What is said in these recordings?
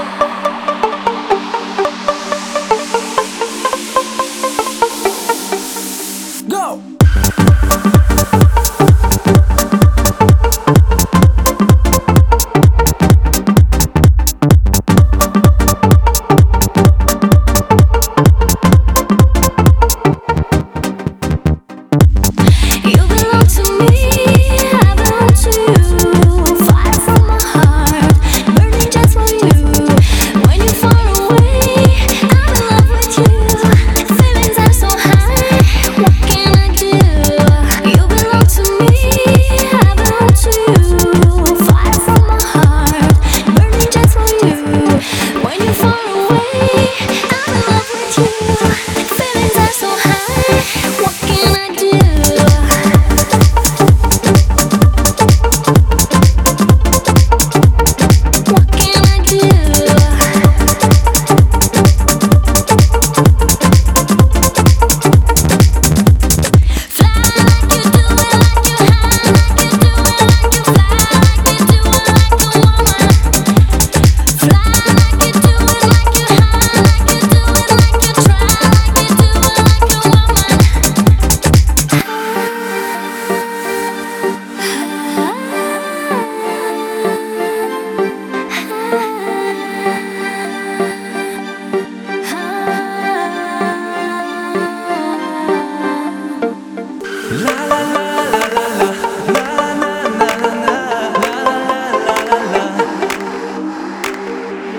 Bye.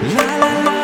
Go!